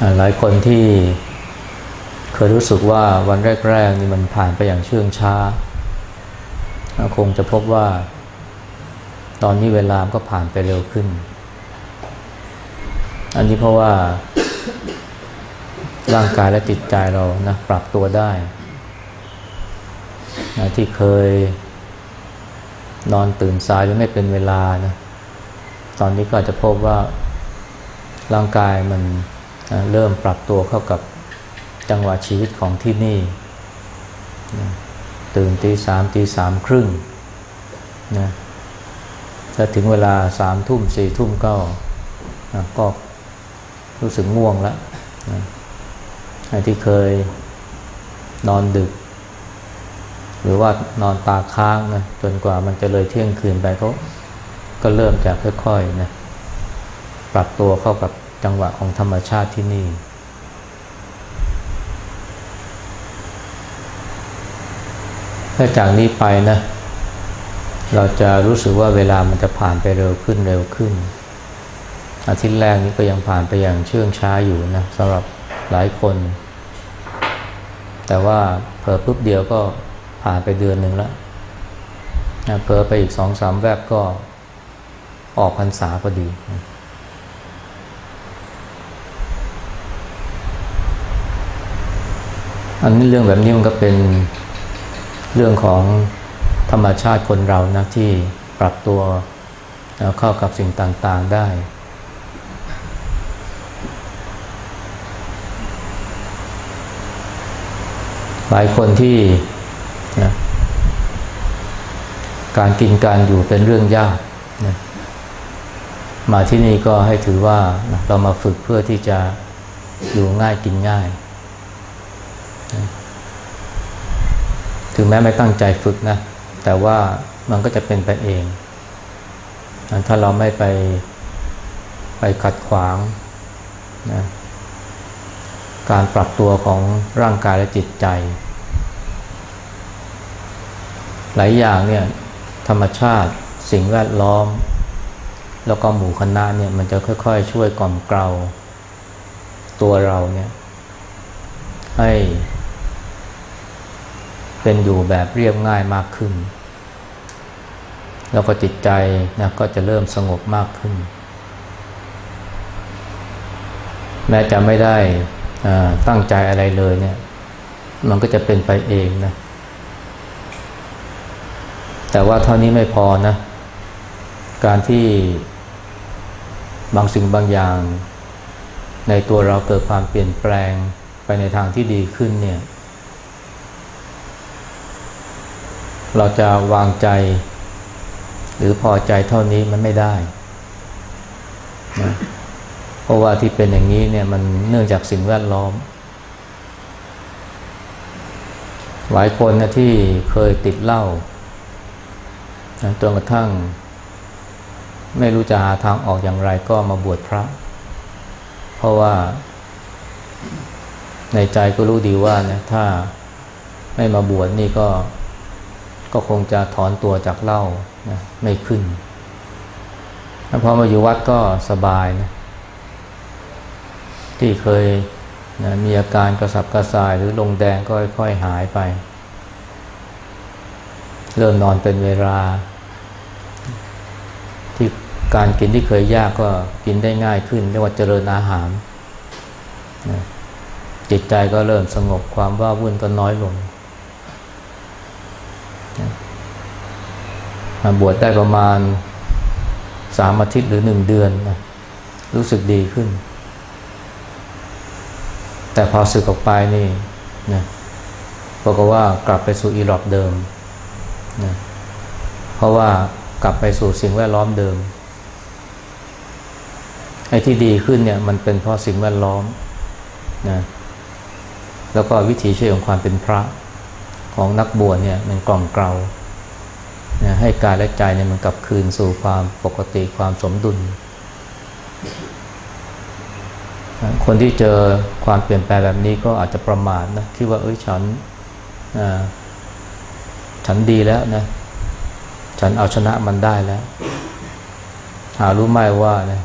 หลายคนที่เคยรู้สึกว่าวันแรกๆนี่มันผ่านไปอย่างเชื่องช้า คงจะพบว่า ตอนนี้เวลาก็ผ่านไปเร็วขึ้น อันนี้เพราะว่า ร่างกายและจิตใจเรานะปรับตัวได้นะที่เคยนอนตื่นสายหรือไม่เป็นเวลานะ ตอนนี้ก็จะพบว่าร่างกายมัน เริ่มปรับตัวเข้ากับจังหวะชีวิตของที่นี่ ตื่นตีสามตีสามครึ่งนะถ้าถึงเวลาสามทุ่มสี่ทุ่มก็ก็รู้สึกง่วงแล้วนะไอ้ที่เคยนอนดึก หรือว่านอนตาค้างนะจนกว่ามันจะเลยเที่ยงคืนไปเขาก็เริ่มจากค่อยๆนะปรับตัวเข้ากับ จังหวะของธรรมชาติที่นี่ ถ้าจากนี้ไปนะ เราจะรู้สึกว่าเวลามันจะผ่านไปเร็วขึ้นเร็วขึ้น อาทิตย์แรกนี้ก็ยังผ่านไปอย่างเชื่องช้าอยู่นะสำหรับหลายคน แต่ว่าเผลอปุ๊บเดียวก็ผ่านไปเดือนหนึ่งแล้วเผลอไปอีกสองสามแวบก็ออกพรรษาพอดี อันนี้เรื่องแบบนี้มันก็เป็นเรื่องของธรรมชาติคนเรานะที่ปรับตัวเข้ากับสิ่งต่างๆได้ หลายคนที่นะการกินการอยู่เป็นเรื่องยากนะมาที่นี่ก็ให้ถือว่าเรามาฝึกเพื่อที่จะอยู่ง่ายกินง่าย ถึงแม้ไม่ตั้งใจฝึกนะ แต่ว่ามันก็จะเป็นไปเอง ถ้าเราไม่ไปไปขัดขวางนะการปรับตัวของร่างกายและจิตใจ หลายอย่างเนี่ยธรรมชาติสิ่งแวดล้อม แล้วก็หมู่คณะเนี่ยมันจะค่อย ๆ ช่วยกล่อมเกลาตัวเราเนี่ยให้ เป็นอยู่แบบเรียบง่ายมากขึ้น แล้วก็จิตใจนะก็จะเริ่มสงบมากขึ้น แม้จะไม่ได้ตั้งใจอะไรเลยเนี่ย มันก็จะเป็นไปเองนะ แต่ว่าเท่านี้ไม่พอนะ การที่บางสิ่งบางอย่าง ในตัวเราเกิดความเปลี่ยนแปลงไปในทางที่ดีขึ้นเนี่ย เราจะวางใจ หรือพอใจเท่านี้มันไม่ได้นะเพราะว่าที่เป็นอย่างนี้เนี่ยมันเนื่องจากสิ่งแวดล้อม หลายคนนะที่เคยติดเหล้าจนกระทั่ง ไม่รู้จะหาทางออกอย่างไรก็มาบวชพระ เพราะว่า ในใจก็รู้ดีว่านะถ้าไม่มาบวชนี่ก็ ก็คงจะถอนตัวจากเหล้านะไม่ขึ้นพอมาอยู่วัดก็สบายนะที่เคยนะมีอาการกระสับกระส่ายหรือลงแดงก็ค่อยๆหายไป เริ่มนอนเป็นเวลา ที่การกินที่เคยยากก็กินได้ง่ายขึ้นเรียกว่าเจริญอาหารนะจิตใจก็เริ่มสงบความว่าวุ่นก็น้อยลง บวชได้ประมาณสามอาทิตย์หรือหนึ่งเดือนนะรู้สึกดีขึ้น แต่พอสึกออกไปนี่นะบอกว่ากลับไปสู่อีหลอบเดิมนะเพราะว่ากลับไปสู่สิ่งแวดล้อมเดิมไอ้ที่ดีขึ้นเนี่ยมันเป็นเพราะสิ่งแวดล้อมนะแล้วก็วิถีชีวิตของความเป็นพระของนักบวชเนี่ยมันกล่อมเกลา นะให้กายและใจเนี่ยมันกลับคืนสู่ความปกติความสมดุล คนที่เจอความเปลี่ยนแปลงแบบนี้ก็อาจจะประมาทนะคิดว่าเอ้ยฉันฉันดีแล้วนะ ฉันเอาชนะมันได้แล้ว หารู้ไหมว่านะ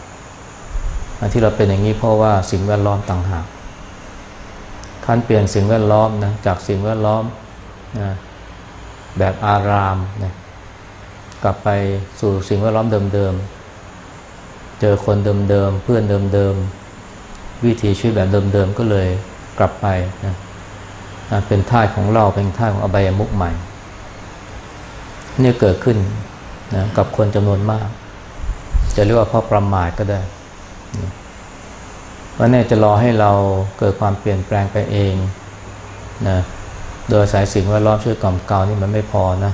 ที่เราเป็นอย่างนี้เพราะว่าสิ่งแวดล้อมต่างหากขั้นเปลี่ยนสิ่งแวดล้อมนะจากสิ่งแวดล้อมนะแบบอารามนะ กลับไปสู่สิ่งแวดล้อมเดิมๆ เจอคนเดิมๆ เพื่อนเดิมๆ วิถีชีวิตแบบเดิมๆ ก็เลยกลับไปนะเป็นท่าของเราเป็นท่าของอบายมุกใหม่ เนี่ยเกิดขึ้นนะกับคนจำนวนมาก จะเรียกว่าเพราะประมาทก็ได้ว่าแน่จะรอให้เราเกิดความเปลี่ยนแปลงไปเองนะโดยสายสิ่งแวดล้อมช่วยกล่อมเกลานี่มันไม่พอนะ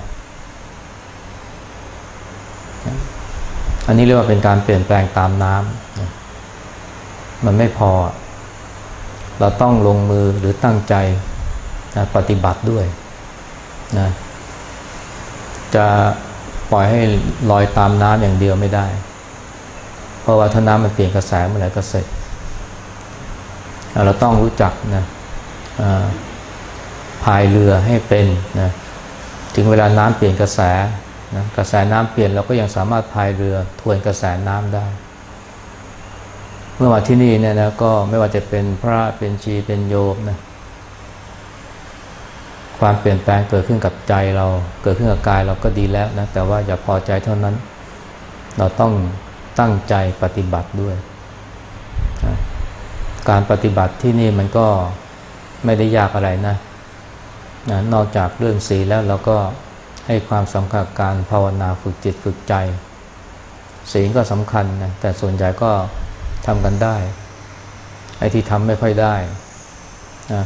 อันนี้เรียกว่าเป็นการเปลี่ยนแปลงตามน้ำมันไม่พอ เราต้องลงมือหรือตั้งใจนะปฏิบัติด้วยนะจะปล่อยให้ลอยตามน้ำอย่างเดียวไม่ได้ เพราะว่าถ้าน้ำมันเปลี่ยนกระแสเมื่อไหร่ก็เสร็จ เราต้องรู้จักนะพายเรือให้เป็นนะถึงเวลาน้ำเปลี่ยนกระแส นะกระแสน้ำเปลี่ยนเราก็ยังสามารถพายเรือทวนกระแสน้ำได้ เมื่อมาที่นี่เนี่ยนะก็ไม่ว่าจะเป็นพระเป็นชีเป็นโยมนะความเปลี่ยนแปลงเกิดขึ้นกับใจเรา เกิดขึ้นกับกายเราก็ดีแล้วนะแต่ว่าอย่าพอใจเท่านั้น เราต้องตั้งใจปฏิบัติด้วย การปฏิบัติที่นี่มันก็ไม่ได้ยากอะไรนะนะนอกจากเรื่องศีลแล้วเราก็ ให้ความสำคัญการภาวนาฝึกจิตฝึกใจ ศีลก็สำคัญนะแต่ส่วนใหญ่ก็ทำกันได้ ไอ้ที่ทำไม่ค่อยได้นะ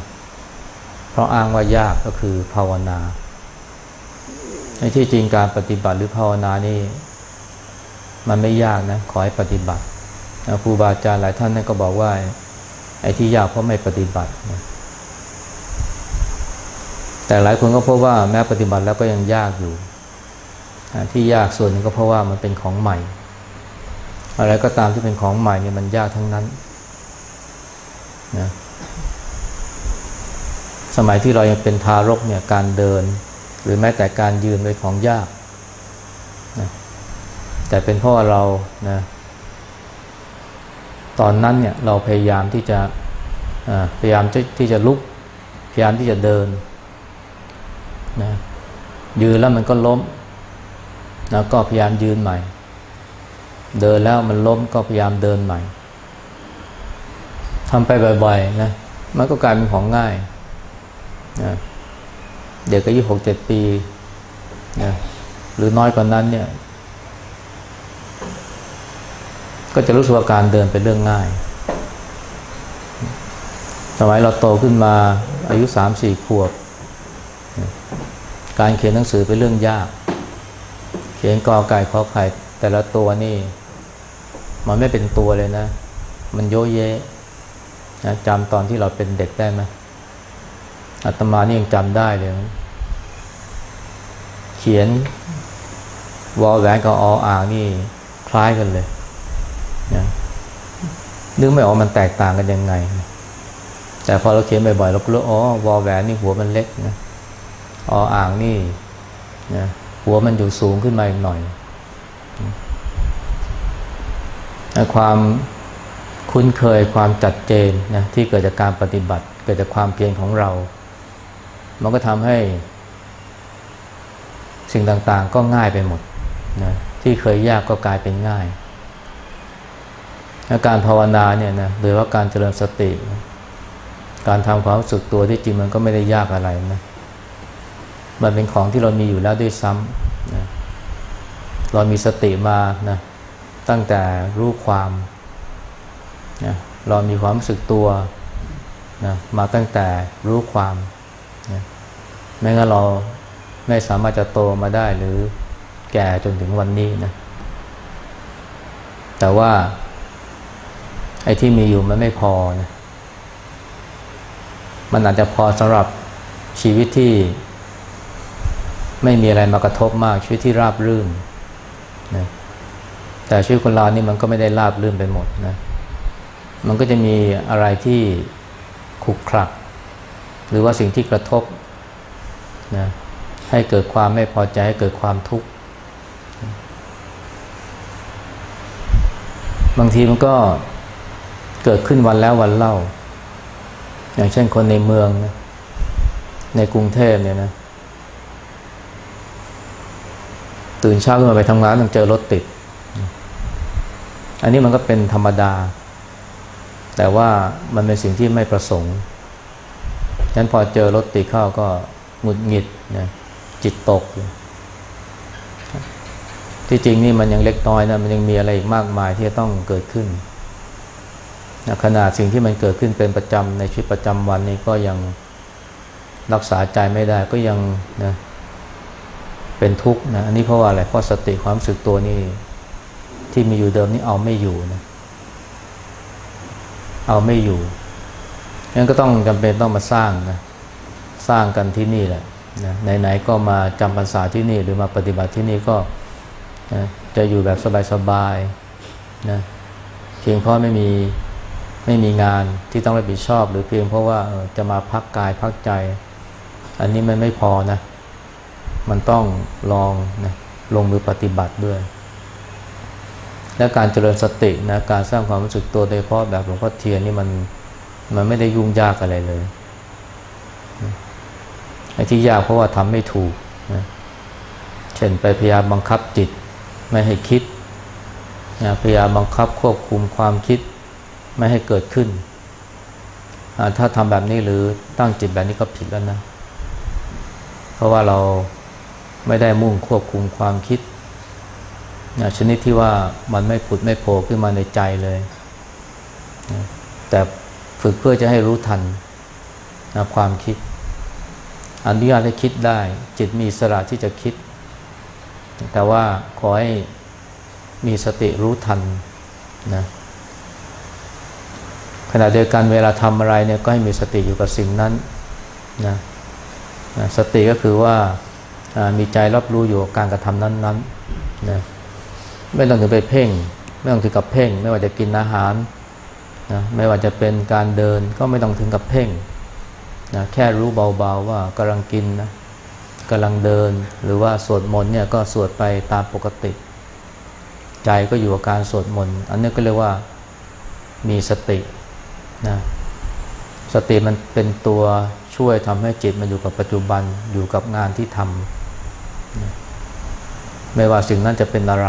เพราะอ้างว่ายากก็คือภาวนาในที่จริงการปฏิบัติหรือภาวนานี่ มันไม่ยากนะขอให้ปฏิบัติครูบาอาจารย์หลายท่านนั่นก็บอกว่า ไอ้ที่ยากเพราะไม่ปฏิบัตินะ แต่หลายคนก็พบว่าแม้ปฏิบัติแล้วก็ยังยากอยู่ ที่ยากส่วนนึงก็เพราะว่ามันเป็นของใหม่ อะไรก็ตามที่เป็นของใหม่เนี่ยมันยากทั้งนั้นนะสมัยที่เรายังเป็นทารกเนี่ยการเดิน หรือแม้แต่การยืนเป็นของยากนะแต่เป็นเพราะว่าเรานะตอนนั้นเนี่ยเราพยายามที่จะพยายามที่จะลุก พยายามที่จะเดิน นะยืนแล้วมันก็ล้มนะก็พยายามยืนใหม่ เดินแล้วมันล้มก็พยายามเดินใหม่ทำไปบ่อยๆนะมันก็กลายเป็นของง่ายนะเด็กอายุหกเจ็ดปีนะหรือน้อยกว่านั้นเนี่ย ก็จะรู้สึกว่าการเดินเป็นเรื่องง่าย สมัยเราโตขึ้นมาอายุสามสี่ขวบ การเขียนหนังสือเป็นเรื่องยาก เขียนกอไก่ขอไข่แต่ละตัวนี่ มันไม่เป็นตัวเลยนะ มันโยเยนะจำตอนที่เราเป็นเด็กได้ไหมอาตมานี่ยังจำได้เลย เขียนวอลแหวนกับออ่างนี่คล้ายกันเลยนะนึกไม่ออกมันแตกต่างกันยังไง แต่พอเราเขียนบ่อยๆเราก็รู้อ๋อวอลแหวนนี่หัวมันเล็กนะ ออ่างนี่นะหัวมันอยู่สูงขึ้นมาอีกหน่อยความคุ้นเคยความจัดเจนนะที่เกิดจากการปฏิบัติ เกิดจากความเพียรของเรา มันก็ทำให้สิ่งต่างๆก็ง่ายไปหมดนะที่เคยยากก็กลายเป็นง่ายการภาวนาเนี่ยนะโดยว่าการเจริญสติ การทำความรู้สึกตัวที่จริงมันก็ไม่ได้ยากอะไรนะ มันเป็นของที่เรามีอยู่แล้วด้วยซ้ำนะเรามีสติมานะตั้งแต่รู้ความนะเรามีความรู้สึกตัวนะมาตั้งแต่รู้ความนะไม่งั้นเราไม่สามารถจะโตมาได้หรือแก่จนถึงวันนี้นะแต่ว่า ไอ้ที่มีอยู่มันไม่พอนะมันอาจจะพอสำหรับชีวิตที่ ไม่มีอะไรมากระทบมากชีวิตที่ราบรื่นนะแต่ชีวิตคนเรานี่มันก็ไม่ได้ราบรื่นไปหมดนะมันก็จะมีอะไรที่ขุกขลัก หรือว่าสิ่งที่กระทบนะให้เกิดความไม่พอใจให้เกิดความทุกข์บางทีมันก็เกิดขึ้นวันแล้ววันเล่า อย่างเช่นคนในเมืองนะในกรุงเทพเนี่ยนะ ตื่นเช้าขึ้นมาไปทำงานต้องเจอรถติด อันนี้มันก็เป็นธรรมดา แต่ว่ามันเป็นสิ่งที่ไม่ประสงค์ฉะนั้นพอเจอรถติดเข้าก็หงุดหงิดนะจิตตก ที่จริงนี่มันยังเล็กน้อยนะมันยังมีอะไรอีกมากมายที่จะต้องเกิดขึ้นนะขนาดสิ่งที่มันเกิดขึ้นเป็นประจำในชีวิตประจำวันนี้ก็ยังรักษาใจไม่ได้ก็ยังนะ เป็นทุกข์นะอันนี้เพราะว่าอะไรเพราะสติความสึกตัวนี่ที่มีอยู่เดิมนี่เอาไม่อยู่นะเอาไม่อยู่งั้นก็ต้องจำเป็นต้องมาสร้างนะสร้างกันที่นี่แหละนะไหนๆก็มาจำพรรษาที่นี่หรือมาปฏิบัติที่นี่ก็นะจะอยู่แบบสบายๆนะเพียงเพราะไม่มีไม่มีงานที่ต้องรับผิดชอบ หรือเพียงเพราะว่าจะมาพักกายพักใจ อันนี้มันไม่พอนะ มันต้องลองนะลงมือปฏิบัติด้วย และการเจริญสตินะการสร้างความรู้สึกตัวโดยเฉพาะแบบหลวงพ่อเทียนนี่มันมันไม่ได้ยุ่งยากอะไรเลยไอ้ที่ยากเพราะว่าทำไม่ถูกนะเช่นไปพยายามบังคับจิตไม่ให้คิดนะพยายามบังคับควบคุมความคิดไม่ให้เกิดขึ้น ถ้าทำแบบนี้หรือตั้งจิตแบบนี้ก็ผิดแล้วนะ เพราะว่าเรา ไม่ได้มุ่งควบคุมความคิดนะชนิดที่ว่ามันไม่ผุดไม่โผล่ขึ้นมาในใจเลยนะแต่ฝึกเพื่อจะให้รู้ทันนะความคิด อนุญาตให้คิดได้ จิตมีสระที่จะคิด แต่ว่าขอให้มีสติรู้ทันนะขณะเดียวกันเวลาทำอะไรเนี่ยก็ให้มีสติอยู่กับสิ่งนั้นนะสติก็คือว่า มีใจรับรู้อยู่กับการกระทำนั้นๆนนะไม่ต้องถึงไปเพ่ง ไม่ต้องถึงกับเพ่ง ไม่ว่าจะกินอาหารนะไม่ว่าจะเป็นการเดินก็ไม่ต้องถึงกับเพ่งนะแค่รู้เบาๆว่ากำลังกินนะกำลังเดินหรือว่าสวดมนต์เนี่ยก็สวดไปตามปกติ ใจก็อยู่กับการสวดมนต์อันนี้ก็เรียกว่ามีสตินะสติมันเป็นตัวช่วยทำให้จิตมันอยู่กับปัจจุบันอยู่กับงานที่ทำ ไม่ว่าสิ่งนั้นจะเป็นอะไร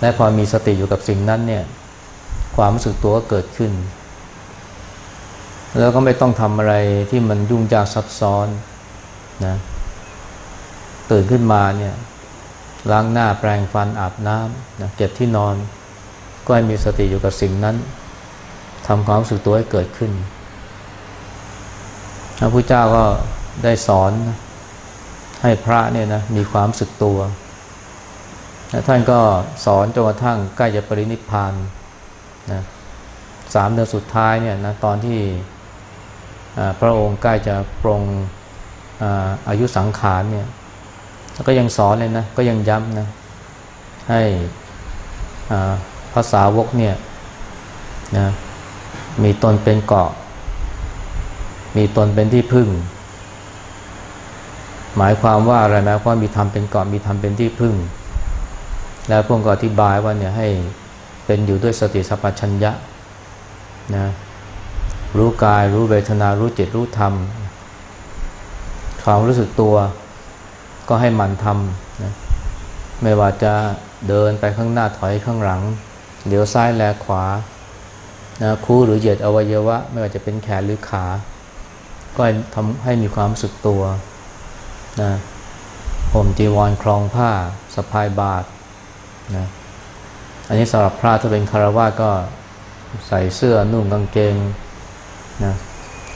และพอมีสติอยู่กับสิ่งนั้นเนี่ย ความรู้สึกตัวก็เกิดขึ้น แล้วก็ไม่ต้องทำอะไรที่มันยุ่งยากซับซ้อนนะตื่นขึ้นมาเนี่ยล้างหน้าแปรงฟันอาบน้ำนะเก็บที่นอน ก็ให้มีสติอยู่กับสิ่งนั้นทำความรู้สึกตัวให้เกิดขึ้นพระพุทธเจ้าก็ได้สอน ให้พระเนี่ยนะมีความสึกตัวและท่านก็สอนจนกระทั่งใกล้จะปรินิพพานนะสามเดือนสุดท้ายเนี่ยนะตอนที่พระองค์ใกล้จะปรงออายุสังขารเนี่ยก็ยังสอนเลยนะ ก็ยังย้ำนะ ให้ภาษาวกเนี่ยนะมีตนเป็นเกาะ มีตนเป็นที่พึ่ง หมายความว่าอะไรหมายความมีธรรมเป็นเกาะมีธรรมเป็นที่พึ่ง แล้วพวกก็อธิบายว่าเนี่ยให้เป็นอยู่ด้วยสติสัพพัญญะนะรู้กายรู้เวทนารู้จิตรู้ธรรมความรู้สึกตัวก็ให้มันทำนะไม่ว่าจะเดินไปข้างหน้าถอยข้างหลังเดี๋ยวซ้ายแลขวานะคู่หรือเหยียดอวัยวะ ไม่ว่าจะเป็นแขนหรือขา ก็ทำให้มีความรู้สึกตัว นะผมจีวรคลองผ้าสะพายบาทนะอันนี้สำหรับพระถ้าเป็นคารวะก็ใส่เสื้อนุ่งกางเกงนะ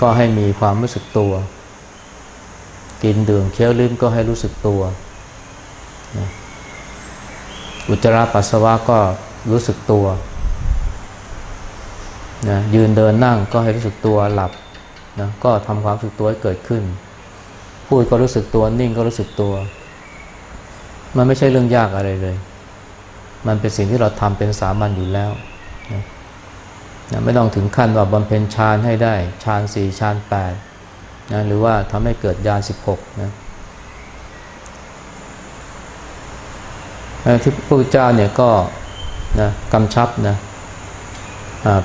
ก็ให้มีความรู้สึกตัว กินดื่มเคี้ยวลิ้มก็ให้รู้สึกตัวนะอุจจาระปัสสาวะก็รู้สึกตัวนะยืนเดินนั่งก็ให้รู้สึกตัวหลับนะก็ทำความรู้สึกตัวให้เกิดขึ้น พูดก็รู้สึกตัวนิ่งก็รู้สึกตัว มันไม่ใช่เรื่องยากอะไรเลย มันเป็นสิ่งที่เราทำเป็นสามัญอยู่แล้วนะนะไม่ต้องถึงขั้นว่าบำเพ็ญฌานให้ได้ฌานสี่ฌานแปดนะหรือว่าทำให้เกิดญาณสิบหกนะที่พระพุทธเจ้าเนี่ยก็นะกำชับนะ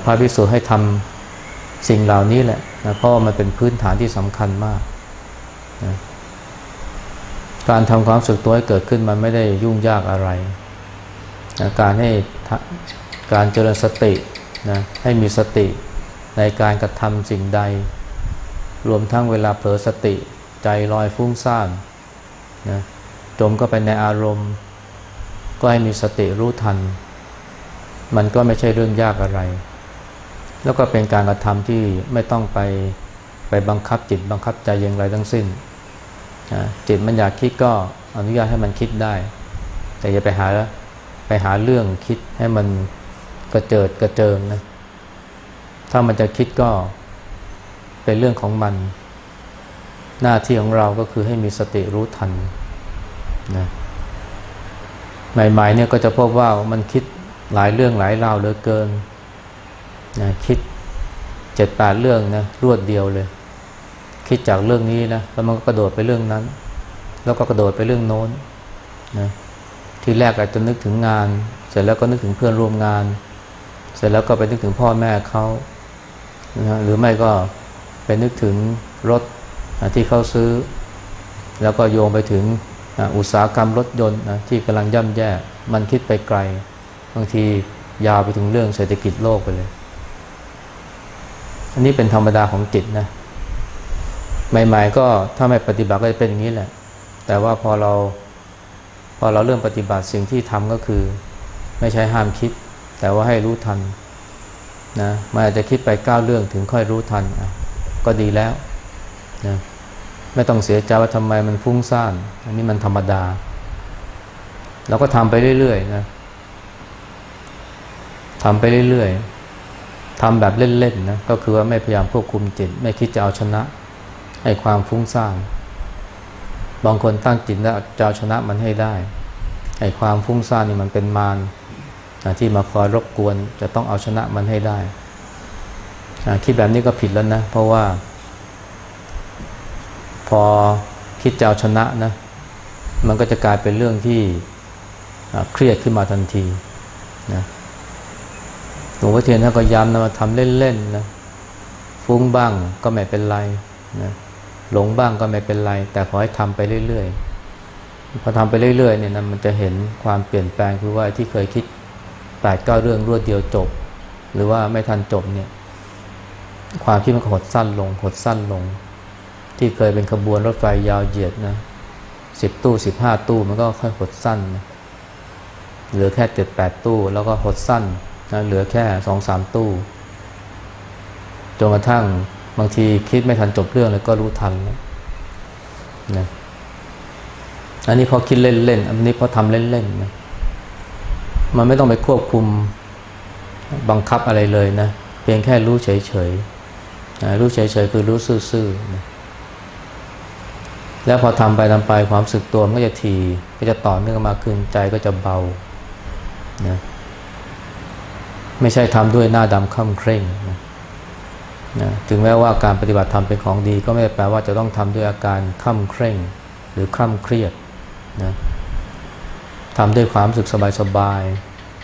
พระภิกษุให้ทำสิ่งเหล่านี้แหละนะเพราะมันเป็นพื้นฐานที่สำคัญมาก การทำความสึกตัวให้เกิดขึ้นมันไม่ได้ยุ่งยากอะไรนะการให้การเจริญสตินะให้มีสติในการกระทำสิ่งใด รวมทั้งเวลาเผลอสติใจลอยฟุ้งซ่านนะจมก็ไปในอารมณ์ ก็ให้มีสติรู้ทัน มันก็ไม่ใช่เรื่องยากอะไร แล้วก็เป็นการกระทำที่ไม่ต้องไปไปบังคับจิตบังคับใจอย่างไรทั้งสิ้น จิตมันอยากคิดก็อนุญาตให้มันคิดได้ แต่อย่าไปหาไปหาเรื่องคิดให้มันกระเจิดกระเจิงนะถ้ามันจะคิดก็เป็นเรื่องของมัน หน้าที่ของเราก็คือให้มีสติรู้ทันนะใหม่ๆเนี่ยก็จะพบว่ามันคิดหลายเรื่องหลายราวเหลือเกินนะคิดเจ็ดแปดเรื่องนะรวดเดียวเลย คิดจากเรื่องนี้นะแล้วมันก็กระโดดไปเรื่องนั้น แล้วก็กระโดดไปเรื่องโน้นนะที่แรกอาจจะนึกถึงงาน เสร็จแล้วก็นึกถึงเพื่อนร่วมงาน เสร็จแล้วก็ไปนึกถึงพ่อแม่เขานะหรือไม่ก็ไปนึกถึงรถที่เขาซื้อ แล้วก็โยงไปถึงอุตสาหกรรมรถยนต์นะที่กำลังย่ำแย่มันคิดไปไกล บางทียาวไปถึงเรื่องเศรษฐกิจโลกไปเลย อันนี้เป็นธรรมดาของจิตนะ ใหม่ๆก็ถ้าไม่ปฏิบัติก็จะเป็นอย่างนี้แหละ แต่ว่าพอเราพอเราเริ่มปฏิบัติสิ่งที่ทำก็คือ ไม่ใช่ห้ามคิด แต่ว่าให้รู้ทันนะมันอาจจะคิดไปก้าวเรื่องถึงค่อยรู้ทันก็ดีแล้วนะไม่ต้องเสียใจว่าทำไมมันฟุ้งซ่าน อันนี้มันธรรมดา เราก็ทำไปเรื่อยๆนะทำไปเรื่อยๆทำแบบเล่นๆนะก็คือว่าไม่พยายามควบคุมจิต ไม่คิดจะเอาชนะ ให้ความฟุ้งซ่านบางคนตั้งจิตแล้วจะเอาชนะมันให้ได้ไอ้ความฟุ้งซ่านนี่มันเป็นมารที่มาคอยรบกวน จะต้องเอาชนะมันให้ได้คิดแบบนี้ก็ผิดแล้วนะ เพราะว่า พอคิดจะเอาชนะนะ มันก็จะกลายเป็นเรื่องที่เครียดขึ้นมาทันทีนะหลวงพ่อเทียนท่านก็ย้ำนะมาทำเล่นๆนะฟุ้งบ้างก็ไม่เป็นไรนะ หลงบ้างก็ไม่เป็นไร แต่ขอให้ทำไปเรื่อยๆพอทำไปเรื่อยๆเนี่ยนะมันจะเห็นความเปลี่ยนแปลงคือว่าที่เคยคิดแปดเก้าเรื่องรวดเดียวจบ หรือว่าไม่ทันจบเนี่ยความคิดมันหดสั้นลงหดสั้นลง ที่เคยเป็นขบวนรถไฟยาวเหยียดนะสิบตู้สิบห้าตู้มันก็ค่อยหดสั้นนะเหลือแค่เจ็ดแปดตู้ แล้วก็หดสั้นนะเหลือแค่สองสามตู้จนกระทั่ง บางทีคิดไม่ทันจบเรื่องเลยก็รู้ทันนะอันนี้พอคิดเล่นๆอันนี้พอทำเล่นๆนะมันไม่ต้องไปควบคุมบังคับอะไรเลยนะเพียงแค่รู้เฉยๆรู้เฉยๆคือรู้ซื่อๆนะแล้วพอทำไปทำไปความสึกตัวมันก็จะทีก็จะต่อเนื่องมากขึ้นใจก็จะเบานะไม่ใช่ทำด้วยหน้าดำค่ำเคร่งนะ นะถึงแม้ว่าการปฏิบัติธรรมเป็นของดี ก็ไม่ได้แปลว่าจะต้องทำด้วยอาการค่ำเคร่ง หรือค่ำเครียดนะทำด้วยความสึกสบาย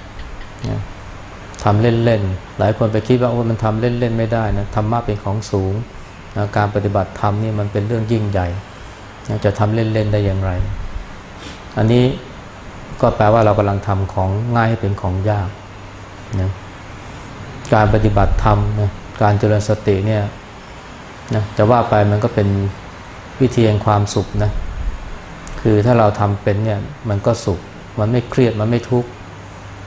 ๆนะทำเล่นๆ หลายคนไปคิดว่าโอ้มันทำเล่นๆ ไม่ได้นะธรรมะเป็นของสูงนะการปฏิบัติธรรมนี่มันเป็นเรื่องยิ่งใหญ่จะทำเล่นๆ ได้อย่างไร อันนี้ก็แปลว่าเรากำลังทำของง่ายให้เป็นของยากนะการปฏิบัติธรรมนะ การเจริญสติเนี่ยนะจะว่าไปมันก็เป็นวิธีแห่งความสุขนะคือถ้าเราทำเป็นเนี่ยมันก็สุข มันไม่เครียดมันไม่ทุกข์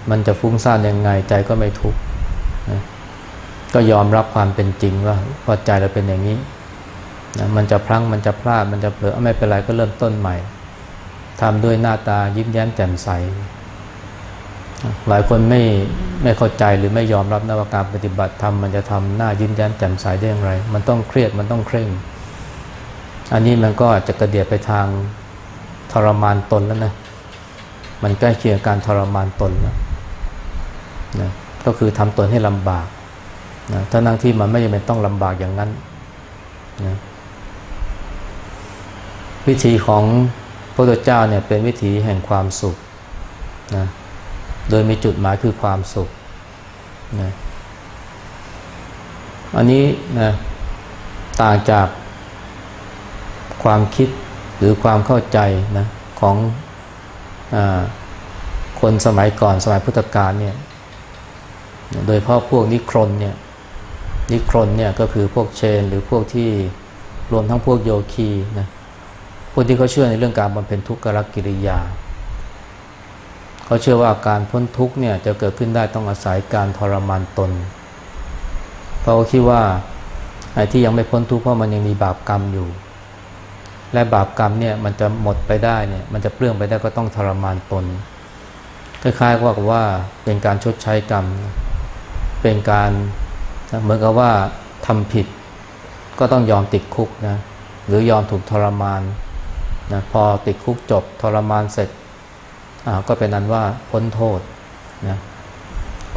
มันจะฟุ้งซ่านยังไงใจก็ไม่ทุกข์นะก็ยอมรับความเป็นจริงว่าพอใจเราเป็นอย่างนี้นะมันจะพลั้งมันจะพลาดมันจะเผลอไม่เป็นไรก็เริ่มต้นใหม่ทำด้วยหน้าตายิ้มแย้มแจ่มใส หลายคนไม่ไม่เข้าใจหรือไม่ยอมรับนะว่าการปฏิบัติธรรมมันจะทำหน้ายิ้มแย้มแจ่มใสได้อย่างไร มันต้องเครียดมันต้องเคร่ง อันนี้มันก็จะกระเดียดไปทางทรมานตนแล้วนะมันใกล้เคียงการทรมานตนแล้วนะก็คือทำตนให้ลำบากนะถ้านั่งที่มันไม่จำเป็นต้องลำบากอย่างนั้นนะวิธีของพระพุทธเจ้าเนี่ยเป็นวิธีแห่งความสุขนะ โดยมีจุดหมายคือความสุขนะอันนี้นะต่างจากความคิดหรือความเข้าใจนะของอคนสมัยก่อนสมัยพุทธกาลเนี่ยโดยเพราะพวกนิครนเนี่ยนิครนเนี่ยก็คือพวกเชน หรือพวกที่รวมทั้งพวกโยคีนะพวกที่เขาเชื่อในเรื่องการบำเพ็ญทุกขกิริยา เขาเชื่อว่าการพ้นทุกเนี่ยจะเกิดขึ้นได้ต้องอาศัยการทรมานตน เพราะเขาคิดว่าไอ้ที่ยังไม่พ้นทุกข์เพราะมันยังมีบาปกรรมอยู่ และบาปกรรมเนี่ยมันจะหมดไปได้เนี่ยมันจะเปลื้องไปได้ก็ต้องทรมานตนคล้ายๆว่ากับว่าเป็นการชดใช้กรรม เป็นการเหมือนกับว่าทำผิด ก็ต้องยอมติดคุกนะหรือยอมถูกทรมานนะพอติดคุกจบทรมานเสร็จ ก็เป็นนั้นว่าพ้นโทษนะ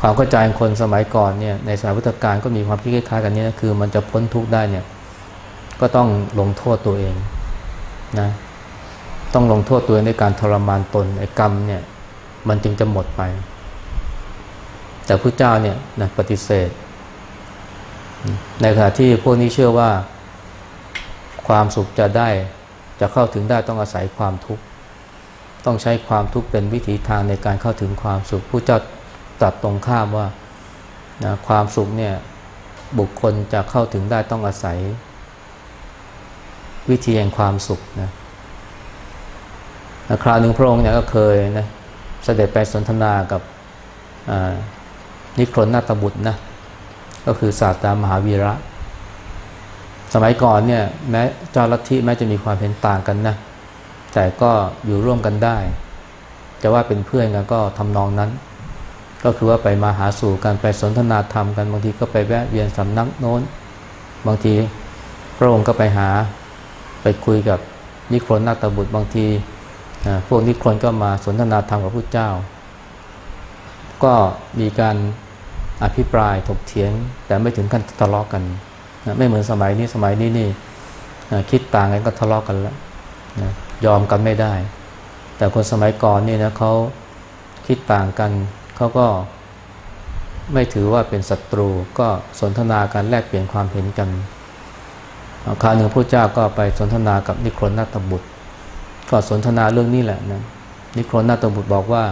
ความเข้าใจคนสมัยก่อนเนี่ยในสมัยพุทธกาลก็มีความคิดคล้ายๆกันนี้นะคือมันจะพ้นทุกข์ได้เนี่ยก็ต้องลงโทษตัวเองนะต้องลงโทษตัวเองในการทรมานตนไอ้กรรมเนี่ยมันจึงจะหมดไป แต่พระเจ้าเนี่ยนะปฏิเสธ ในขณะที่พวกนี้เชื่อว่า ความสุขจะได้จะเข้าถึงได้ต้องอาศัยความทุกข์ ต้องใช้ความทุกข์เป็นวิถีทางในการเข้าถึงความสุข ผู้เจ้าตัดตรงข้ามว่านะความสุขเนี่ยบุคคลจะเข้าถึงได้ต้องอาศัย วิธีแห่งความสุขนะคราวหนึ่งพระองค์เนี่ยก็เคยนะเสด็จไปสนทนากับนิครนนาตบุตรนะก็คือศาสตรามหาวีระ สมัยก่อนเนี่ยแม้เจ้าลัทธิแม้จะมีความเห็นต่างกันนะ แต่ก็อยู่ร่วมกันได้ จะว่าเป็นเพื่อนกันก็ทำนองนั้น ก็คือว่าไปมาหาสู่กันไปสนทนาธรรมกันบางทีก็ไปแวะเวียนสำนักโน้น บางทีพระองค์ก็ไปหาไปคุยกับนิครนนาตบุตรบางทีพวกนิครนก็มาสนทนาธรรมกับพระเจ้า ก็มีการอภิปรายถกเถียง แต่ไม่ถึงขั้นทะเลาะกกันนะไม่เหมือนสมัยนี้สมัยนี้นี่คิดต่างกันก็ทะเลาะกกันแล้วนะ ยอมกันไม่ได้ แต่คนสมัยก่อนนี่นะเขาคิดต่างกันเขาก็ไม่ถือว่าเป็นศัตรูก็สนทนากันแลกเปลี่ยนความเห็นกันคราวหนึ่งพระเจ้าก็ไปสนทนากับนิครนนาตบุตร ก็สนทนาเรื่องนี้แหละนะนิโครนาตบุตรบอกว่า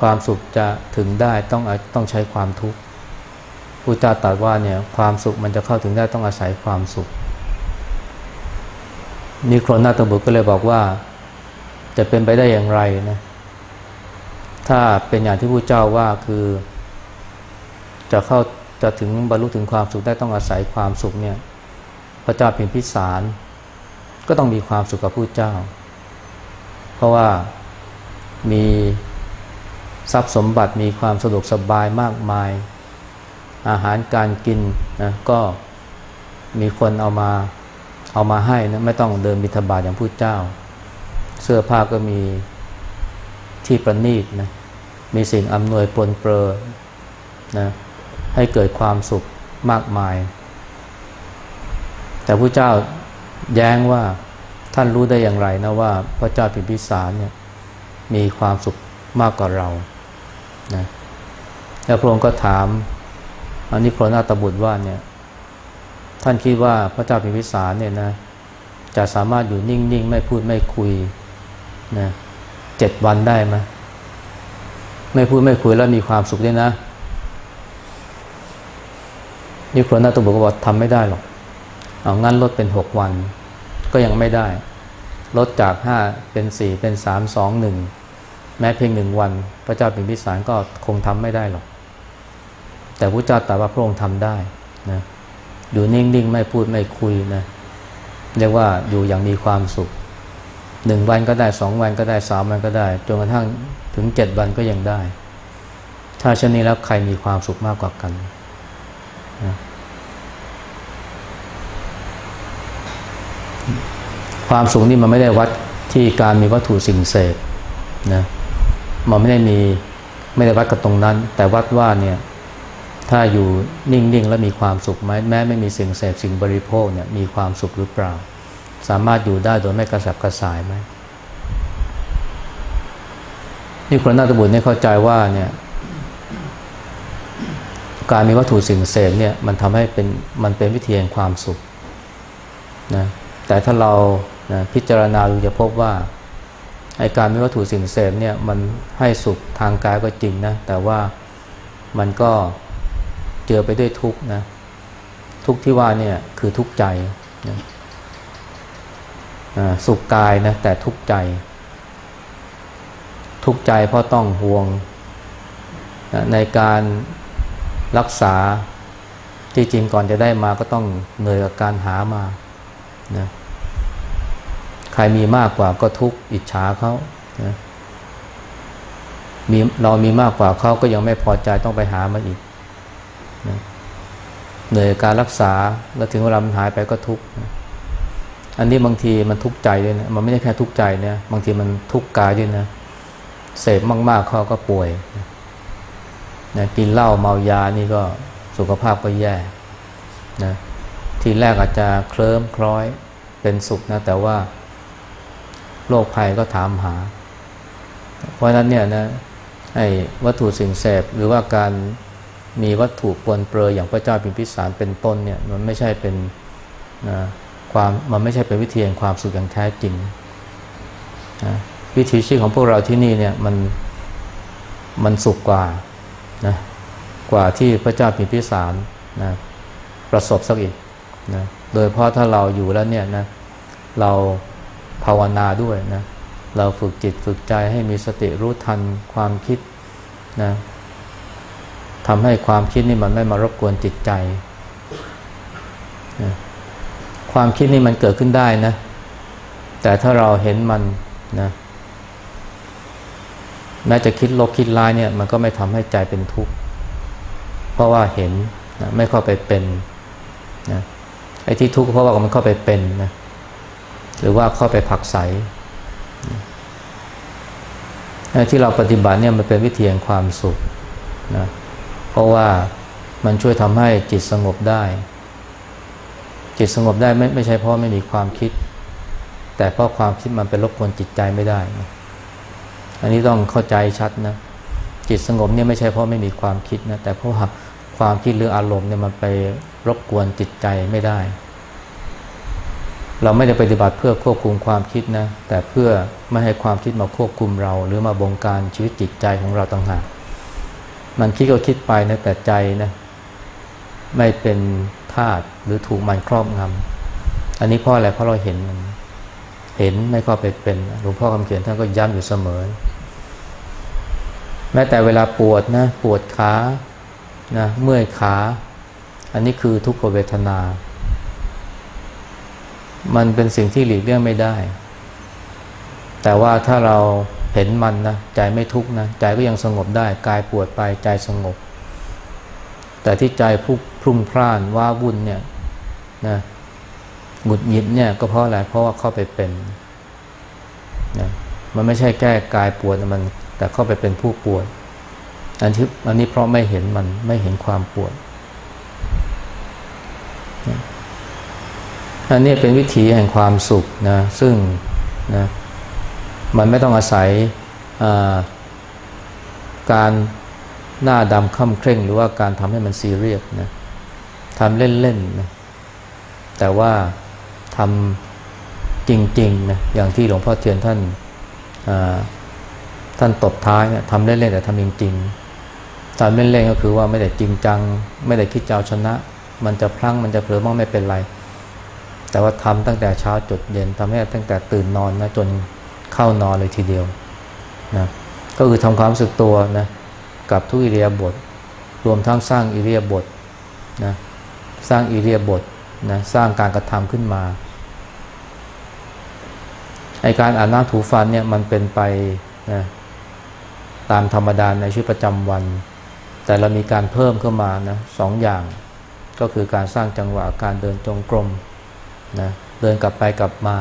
ความสุขจะถึงได้ต้องต้องใช้ความทุกข์พุทธาตรัสว่าเนี่ยความสุขมันจะเข้าถึงได้ต้องอาศัยความสุข นิโครนาตบุตรก็เลยบอกว่า จะเป็นไปได้อย่างไรนะ ถ้าเป็นอย่างที่ผู้เจ้าว่าคือ จะเข้าจะถึงบรรลุถึงความสุขได้ต้องอาศัยความสุขเนี่ย พระเจ้าพิมพิสาร ก็ต้องมีความสุขกับผู้เจ้า เพราะว่ามีทรัพย์สมบัติมีความสะดวกสบายมากมาย อาหารการกินนะก็มีคนเอามา เอามาให้นะไม่ต้องเดินบิณฑบาตอย่างผู้เจ้า เสื้อผ้าก็มีที่ประณีตนะมีสิ่งอำนวยปนเปรอนะให้เกิดความสุขมากมาย แต่ผู้เจ้าแย้งว่าท่านรู้ได้อย่างไรนะว่าพระเจ้าพิมพิสารเนี่ยมีความสุขมากกว่าเรานะแล้วพระองค์ก็ถามอันนี้พระนาตบุตรว่าเนี่ย ท่านคิดว่าพระเจ้าพิมพิสารเนี่ยนะจะสามารถอยู่นิ่ง ๆ ไม่พูดไม่คุยนะเจ็ดวันได้ไหมไม่พูดไม่คุยแล้วมีความสุขด้วยนะนี่พระนาตบุตรก็บอกทำไม่ได้หรอก เอางั้นลดเป็นหกวัน ก็ยังไม่ได้ ลดจากห้าเป็นสี่เป็นสามสองหนึ่งแม้เพียงหนึ่งวัน พระเจ้าเป็นพิสารก็คงทำไม่ได้หรอก แต่พระเจ้าตรัสว่าพระองค์ทำได้นะ อยู่นิ่งๆ ไม่พูดไม่คุยนะเรียกว่าอยู่อย่างมีความสุขหนึ่งวันก็ได้สองวันก็ได้สามวันก็ได้จนกระทั่งถึงเจ็ดวันก็ยังได้ ถ้าเช่นนี้แล้วใครมีความสุขมากกว่ากันนะความสุขนี่มันไม่ได้วัดที่การมีวัตถุสิ่งเสพนะมันไม่ได้มีไม่ได้วัดกับตรงนั้น แต่วัดว่าเนี่ย ถ้าอยู่นิ่งๆ แล้วมีความสุขไหมแม้ไม่มีสิ่งเสพสิ่งบริโภคเนี่ยมีความสุขหรือเปล่า สามารถอยู่ได้โดยไม่กระสับกระส่ายไหมนี่คนน่าตบุญเนี่ยเข้าใจว่าเนี่ยการมีวัตถุสิ่งเสพเนี่ยมันทำให้เป็นมันเป็นวิธีแห่งความสุขนะแต่ถ้าเรานะพิจารณาดูจะพบว่าไอการมีวัตถุสิ่งเสพเนี่ยมันให้สุขทางกายก็จริงนะแต่ว่ามันก็ เจอไปด้วยทุกข์นะ ทุกข์ที่ว่าเนี่ยคือทุกข์ใจนะสุขกายนะแต่ทุกข์ใจ ทุกข์ใจเพราะต้องห่วงนะในการรักษาที่จริงก่อนจะได้มาก็ต้องเหนื่อยกับการหามานะใครมีมากกว่าก็ทุกข์อิจฉาเขานะมีเรามีมากกว่าเขาก็ยังไม่พอใจต้องไปหามาอีก นะเหนื่อยการรักษาแล้วถึงเวลามันหายไปก็ทุกข์นะอันนี้บางทีมันทุกข์ใจด้วยนะมันไม่ใช่แค่ทุกข์ใจเนี่ยบางทีมันทุกข์กายด้วยนะเสพมากๆเขาก็ป่วยนะกินเหล้าเมายานี่ก็สุขภาพก็แย่นะทีแรกอาจจะเคลิ้มคล้อยเป็นสุขนะแต่ว่าโรคภัยก็ถามหา เพราะนั้นเนี่ยนะไอ้วัตถุสิ่งเสพหรือว่าการ มีวัตถุปนเปื้ออย่างพระเจ้าพิมพิสารเป็นต้นเนี่ยมันไม่ใช่เป็นนะความมันไม่ใช่เป็นวิธีแห่งความสุขอย่างแท้จริงนะวิถีชีวิตของพวกเราที่นี่เนี่ยมันมันสุขกว่านะกว่าที่พระเจ้าพิมพิสารนะประสบสักอีกนะโดยเพราะถ้าเราอยู่แล้วเนี่ยนะเราภาวนาด้วยนะเราฝึกจิตฝึกใจให้มีสติรู้ทันความคิดนะ ทำให้ความคิดนี่มันไม่มารบกวนจิตใจนะความคิดนี่มันเกิดขึ้นได้นะ แต่ถ้าเราเห็นมันนะแม้จะคิดลบคิดร้ายเนี่ย มันก็ไม่ทำให้ใจเป็นทุกข์เพราะว่าเห็นนะไม่เข้าไปเป็นนะไอ้ที่ทุกข์เพราะว่ามันเข้าไปเป็นนะหรือว่าเข้าไปผักใสที่เราปฏิบัติเนี่ยมันเป็นวิธีแห่งความสุขนะ เพราะว่ามันช่วยทำให้จิตสงบได้ จิตสงบได้ไม่ไม่ใช่เพราะไม่มีความคิด แต่เพราะความคิดมันเป็นรบกวนจิตใจไม่ได้ อันนี้ต้องเข้าใจชัดนะจิตสงบเนี่ยไม่ใช่เพราะไม่มีความคิดนะแต่เพราะว่าความคิดหรืออารมณ์เนี่ยมันไปรบกวนจิตใจไม่ได้ เราไม่ได้ปฏิบัติเพื่อควบคุมความคิดนะ แต่เพื่อไม่ให้ความคิดมาควบคุมเรา หรือมาบงการชีวิตจิตใจของเราต่างหาก มันคิดก็คิดไปนะแต่ใจนะไม่เป็นธาตุหรือถูกมันครอบงำอันนี้เพราะอะไรเพราะเราเห็นมันเห็นไม่เข้าไปเป็นหลวงพ่อคำเขียนท่านก็ย้ำอยู่เสมอ แม้แต่เวลาปวดนะปวดขานะเมื่อยขา อันนี้คือทุกขเวทนา มันเป็นสิ่งที่หลีกเลี่ยงไม่ได้ แต่ว่าถ้าเรา เห็นมันนะใจไม่ทุกข์นะใจก็ยังสงบได้กายปวดไปใจสงบ แต่ที่ใจพุ่พรุ่งพล่านว่าวุ่นเนี่ยนะหงุดหงิดเนี่ยก็เพราะอะไรเพราะว่าเข้าไปเป็นนะมันไม่ใช่แก้กายปวดมัน แต่เข้าไปเป็นผู้ปวดอันที่อันนี้เพราะไม่เห็นมันไม่เห็นความปวดอันนี้เป็นวิธีแห่งความสุขนะซึ่งนะ มันไม่ต้องอาศัยการหน้าดำค่ำเคร่ง หรือว่าการทำให้มันซีเรียสนะทำเล่นๆนะแต่ว่าทำจริงๆนะอย่างที่หลวงพ่อเทียนท่านท่านตบท้ายเนี่ยทำเล่นๆแต่ทำจริงๆทำเล่นๆก็คือว่าไม่ได้จริงจัง ไม่ได้คิดเจ้าชนะ มันจะพลั้งมันจะเผลอมั่งไม่เป็นไร แต่ว่าทำตั้งแต่เช้าจดเย็นทำให้ตั้งแต่ตื่นนอนนะจน เข้านอนเลยทีเดียวนะก็คือทำความรู้สึกตัวนะกับทุกอิเลียบท รวมทั้งสร้างอิเลียบทนะสร้างอิเลียบทนะสร้างการกระทำขึ้นมาไอการอ่านน้ำถูฟันเนี่ยมันเป็นไปนะตามธรรมดาในชีวิตประจำวัน แต่เรามีการเพิ่มเข้ามานะสองอย่าง ก็คือการสร้างจังหวะการเดินจงกรมนะเดินกลับไปกลับมา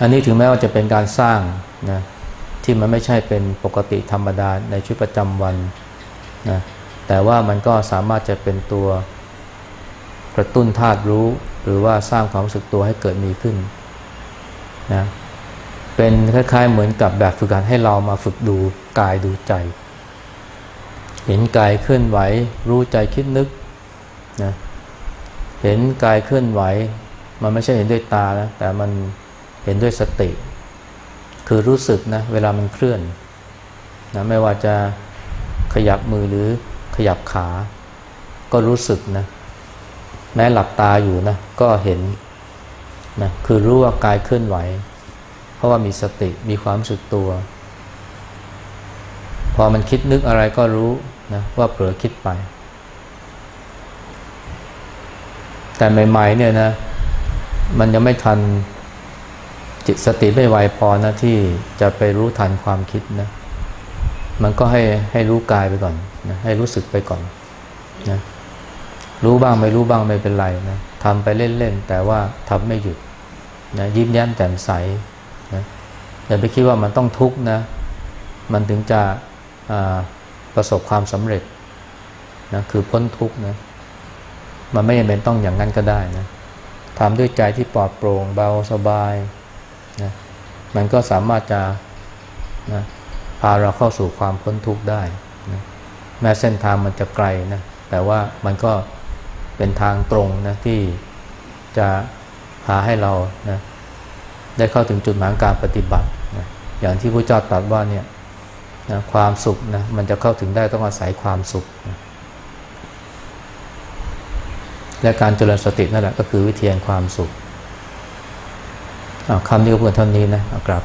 อันนี้ถึงแม้ว่าจะเป็นการสร้างนะที่มันไม่ใช่เป็นปกติธรรมดาในชีวิตประจำวันนะแต่ว่ามันก็สามารถจะเป็นตัวกระตุ้นธาตุรู้ หรือว่าสร้างความรู้สึกตัวให้เกิดมีขึ้นนะเป็นคล้ายๆเหมือนกับแบบฝึกการให้เรามาฝึกดูกายดูใจ เห็นกายเคลื่อนไหว รู้ใจคิดนึกนะเห็นกายเคลื่อนไหว มันไม่ใช่เห็นด้วยตานะแต่มัน เห็นด้วยสติ คือรู้สึกนะเวลามันเคลื่อนนะไม่ว่าจะขยับมือหรือขยับขา ก็รู้สึกนะแม้หลับตาอยู่นะก็เห็นนะคือรู้ว่ากายเคลื่อนไหว เพราะว่ามีสติมีความสึกตัว พอมันคิดนึกอะไรก็รู้นะว่าเผลอคิดไป แต่ใหม่ๆเนี่ยนะ มันยังไม่ทัน จิตสติไม่ไวพอนะที่จะไปรู้ทันความคิดนะมันก็ให้ให้รู้กายไปก่อนนะให้รู้สึกไปก่อนนะรู้บ้างไม่รู้บ้างไม่เป็นไรนะทำไปเล่นๆแต่ว่าทำไม่หยุดนะยิ้มแย้มแจ่มใสนะอย่าไปคิดว่ามันต้องทุกข์นะ มันถึงจะประสบความสำเร็จนะคือพ้นทุกข์นะมันไม่จำเป็นต้องอย่างนั้นก็ได้นะทำด้วยใจที่ปลอดโปร่งเบาสบาย มันก็สามารถจะนะพาเราเข้าสู่ความพ้นทุกข์ได้นะแม้เส้นทางมันจะไกลนะแต่ว่ามันก็เป็นทางตรงนะที่จะพาให้เรานะได้เข้าถึงจุดหมายการปฏิบัตินะอย่างที่พระเจ้าตรัสว่าเนี่ยนะความสุขนะมันจะเข้าถึงได้ต้องอาศัยความสุขนะและการเจริญสตินั่นแหละก็คือวิธีแห่งความสุข คำนี้ก็เพื่อเท่านี้นะกราบ